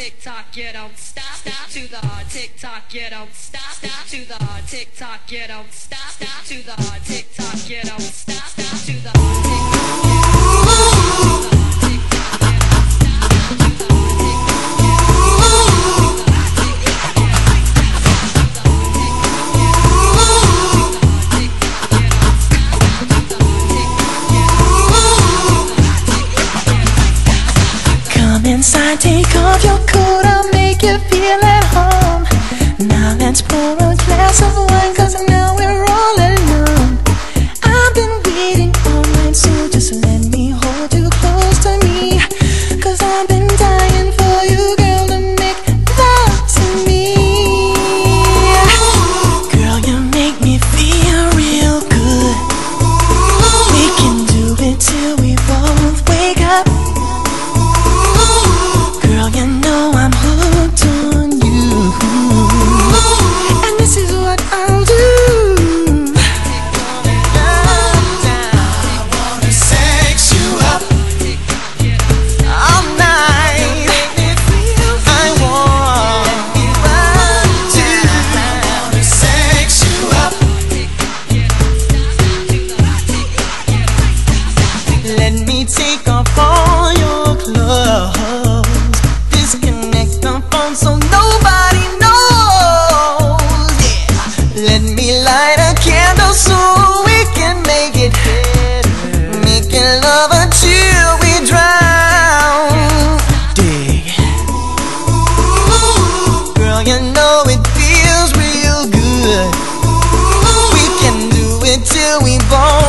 tick tock, you don't stop. Stop to the hard tick tock, you don't stop. Stop to the hard tick tock, you don't stop. Stop to the hard let's pour a glass of I know it feels real good. We can do till we fall